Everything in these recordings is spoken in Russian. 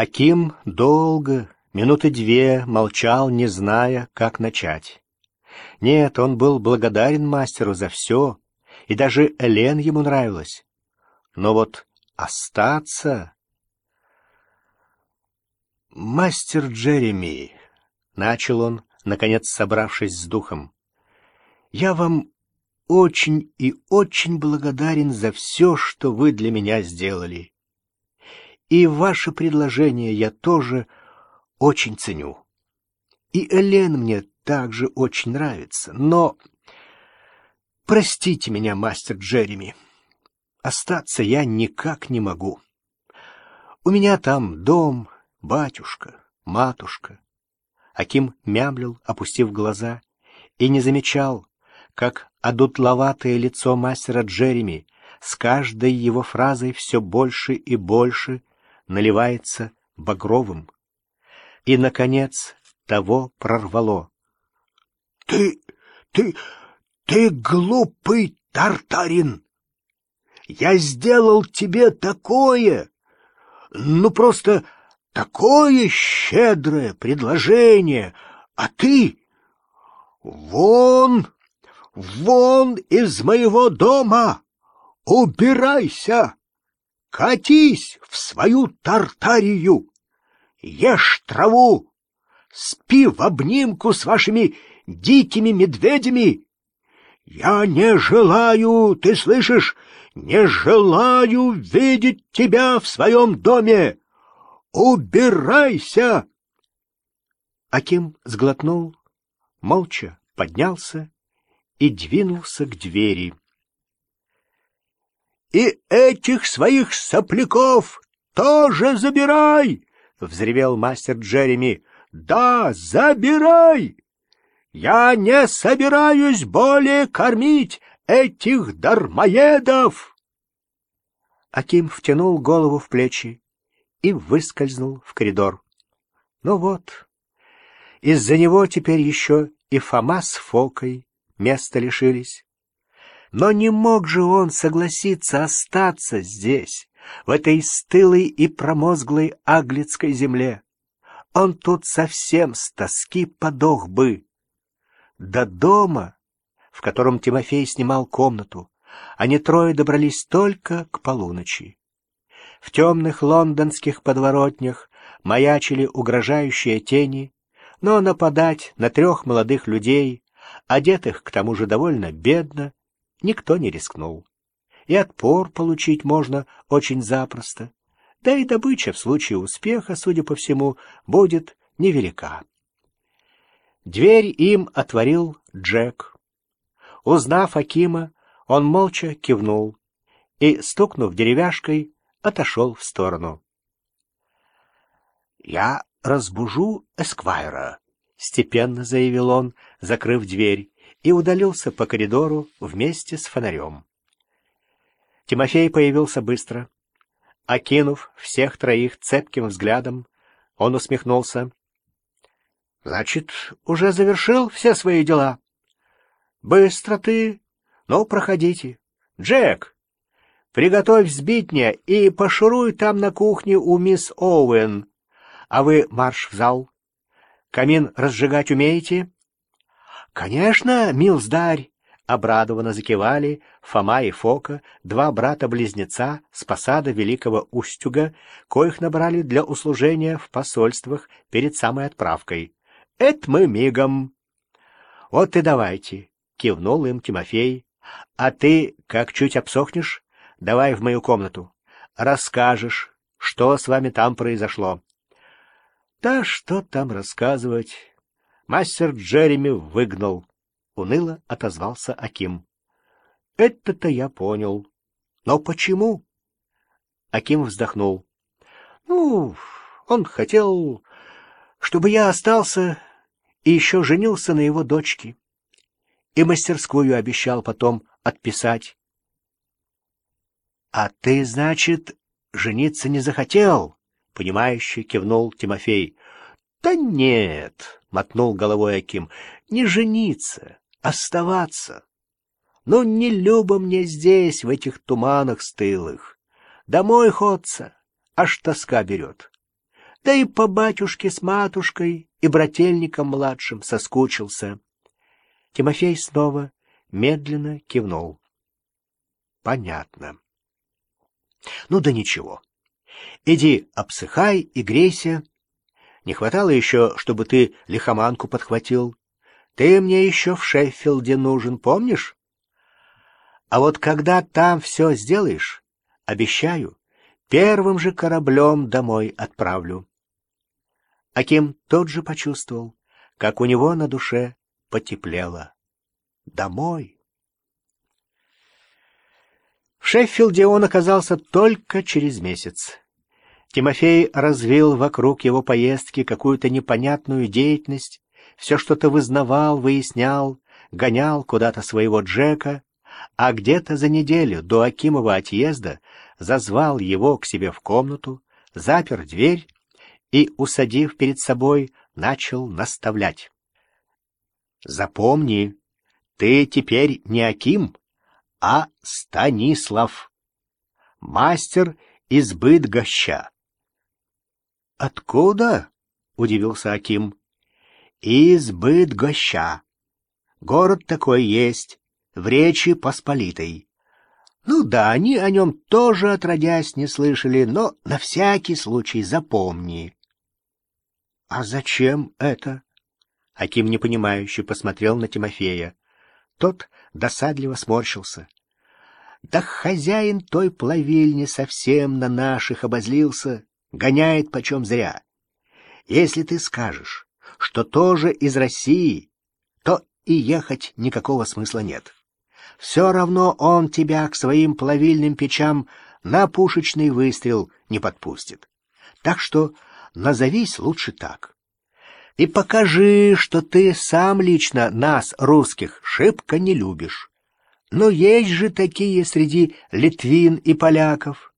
Аким долго, минуты две, молчал, не зная, как начать. Нет, он был благодарен мастеру за все, и даже Элен ему нравилась. Но вот остаться... «Мастер Джереми», — начал он, наконец собравшись с духом, — «я вам очень и очень благодарен за все, что вы для меня сделали. И ваше предложение я тоже очень ценю. И Элен мне также очень нравится, но... Простите меня, мастер Джереми, остаться я никак не могу. У меня там дом, батюшка, матушка. Аким мямлил, опустив глаза, и не замечал, как одутловатое лицо мастера Джереми с каждой его фразой все больше и больше наливается багровым. И, наконец, того прорвало. — Ты, ты, ты глупый тартарин! Я сделал тебе такое, ну просто такое щедрое предложение, а ты... Вон, вон из моего дома! Убирайся! Катись в свою Тартарию! Ешь траву! Спи в обнимку с вашими дикими медведями! Я не желаю, ты слышишь, не желаю видеть тебя в своем доме! Убирайся!» Аким сглотнул, молча поднялся и двинулся к двери. «И этих своих сопляков тоже забирай!» — взревел мастер Джереми. «Да, забирай! Я не собираюсь более кормить этих дармоедов!» Аким втянул голову в плечи и выскользнул в коридор. Ну вот, из-за него теперь еще и Фома с Фокой места лишились. Но не мог же он согласиться остаться здесь, в этой стылой и промозглой аглицкой земле. Он тут совсем с тоски подох бы. До дома, в котором Тимофей снимал комнату, они трое добрались только к полуночи. В темных лондонских подворотнях маячили угрожающие тени, но нападать на трех молодых людей, одетых к тому же довольно бедно, никто не рискнул. И отпор получить можно очень запросто, да и добыча в случае успеха, судя по всему, будет невелика. Дверь им отворил Джек. Узнав Акима, он молча кивнул и, стукнув деревяшкой, отошел в сторону. «Я разбужу Эсквайра», — степенно заявил он, закрыв дверь, и удалился по коридору вместе с фонарем. Тимофей появился быстро. Окинув всех троих цепким взглядом, он усмехнулся. — Значит, уже завершил все свои дела? — Быстро ты. Ну, проходите. Джек, Приготовь сбитня и пошуруй там на кухне у мисс Оуэн. А вы марш в зал. Камин разжигать умеете? — Конечно, милздарь! — обрадованно закивали Фома и Фока, два брата-близнеца с посада Великого Устюга, коих набрали для услужения в посольствах перед самой отправкой. — Это мы мигом. — Вот и давайте, — кивнул им Тимофей. — А ты, как чуть обсохнешь, Давай в мою комнату. Расскажешь, что с вами там произошло. Да что там рассказывать? Мастер Джереми выгнал. Уныло отозвался Аким. Это-то я понял. Но почему? Аким вздохнул. Ну, он хотел, чтобы я остался и еще женился на его дочке. И мастерскую обещал потом отписать. — А ты, значит, жениться не захотел? — понимающе кивнул Тимофей. — Да нет, — мотнул головой Аким, — не жениться, оставаться. Ну, не любо мне здесь, в этих туманах стылых. Домой ходца, аж тоска берет. да и по батюшке с матушкой и брательником младшим соскучился. Тимофей снова медленно кивнул. Понятно. Ну да ничего. Иди обсыхай и грейся. Не хватало еще, чтобы ты лихоманку подхватил. Ты мне еще в Шеффилде нужен, помнишь? А вот когда там все сделаешь, обещаю, первым же кораблем домой отправлю. Аким тот же почувствовал, как у него на душе потеплело. Домой. В Шеффилде он оказался только через месяц. Тимофей развил вокруг его поездки какую-то непонятную деятельность, все что-то вызнавал, выяснял, гонял куда-то своего Джека, а где-то за неделю до Акимова отъезда зазвал его к себе в комнату, запер дверь и, усадив перед собой, начал наставлять. «Запомни, ты теперь не Аким, а Станислав, мастер из Быдгоща». «Откуда?» — удивился Аким. «Из Быдгоща. Город такой есть, в Речи Посполитой. Ну да, они о нем тоже отродясь не слышали, но на всякий случай запомни. «А зачем это?» Аким непонимающе посмотрел на Тимофея. Тот досадливо сморщился. «Да хозяин той плавильни совсем на наших обозлился, гоняет почем зря. Если ты скажешь, что тоже из России, то и ехать никакого смысла нет. Все равно он тебя к своим плавильным печам на пушечный выстрел не подпустит. Так что назовись лучше так. И покажи, что ты сам лично нас, русских, шибко не любишь. Но есть же такие среди литвин и поляков.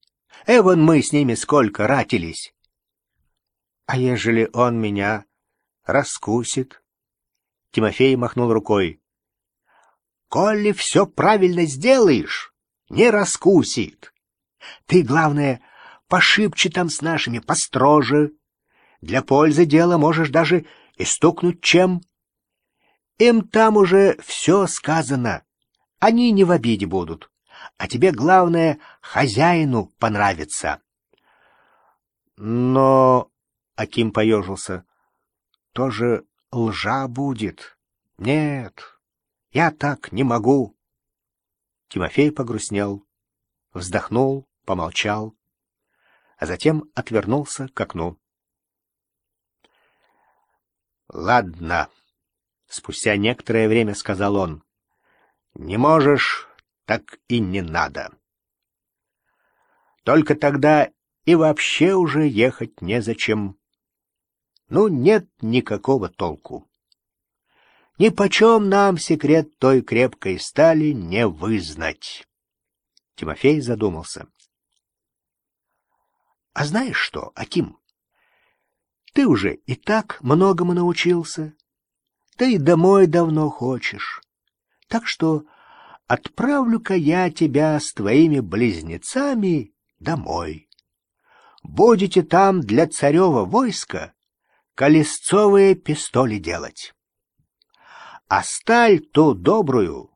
Эвон мы с ними сколько ратились. А ежели он меня раскусит? Тимофей махнул рукой. Коли все правильно сделаешь, не раскусит. Ты, главное, пошибче там с нашими, построже. Для пользы дела можешь даже и стукнуть чем. Им там уже все сказано. Они не в обиде будут. А тебе, главное, хозяину понравится. Но... Аким поежился. Тоже лжа будет. Нет, я так не могу. Тимофей погрустнел, вздохнул, помолчал а затем отвернулся к окну. «Ладно», — спустя некоторое время сказал он, — «не можешь, так и не надо. Только тогда и вообще уже ехать незачем. Ну, нет никакого толку. Ни почем нам секрет той крепкой стали не вызнать». Тимофей задумался. А знаешь что, Аким? Ты уже и так многому научился, да и домой давно хочешь. Так что отправлю-ка я тебя с твоими близнецами домой. Будете там для царева войска колесцовые пистоли делать. А сталь ту добрую,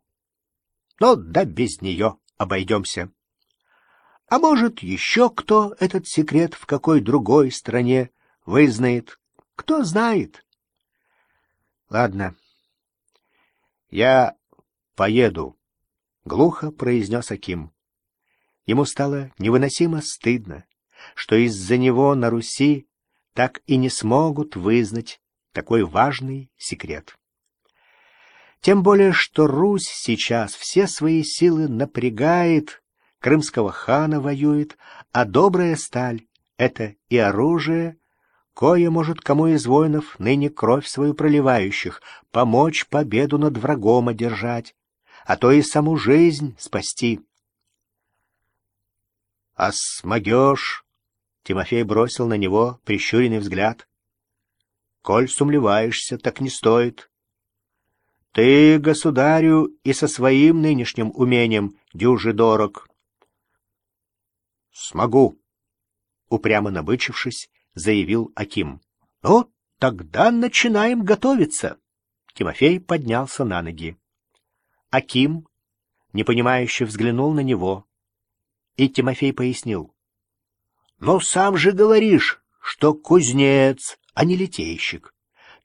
но да без нее обойдемся. А может, еще кто этот секрет в какой другой стране вызнает? Кто знает? Ладно, я поеду, — глухо произнес Аким. Ему стало невыносимо стыдно, что из-за него на Руси так и не смогут вызнать такой важный секрет. Тем более, что Русь сейчас все свои силы напрягает, крымского хана воюет, а добрая сталь — это и оружие, кое может кому из воинов ныне кровь свою проливающих помочь победу над врагом одержать, а то и саму жизнь спасти. — А смогешь? — Тимофей бросил на него прищуренный взгляд. — Коль сумлеваешься, так не стоит. Ты, государю, и со своим нынешним умением дюжи дорог. Смогу. Упрямо набычившись, заявил Аким. «Ну, тогда начинаем готовиться». Тимофей поднялся на ноги. Аким, непонимающе взглянул на него, и Тимофей пояснил. «Но сам же говоришь, что кузнец, а не литейщик.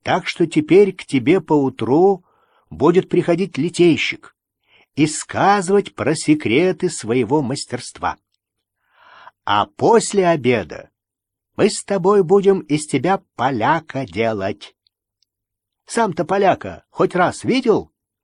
Так что теперь к тебе поутру будет приходить литейщик и сказывать про секреты своего мастерства. А после обеда мы с тобой будем из тебя поляка делать. Сам-то поляка хоть раз видел?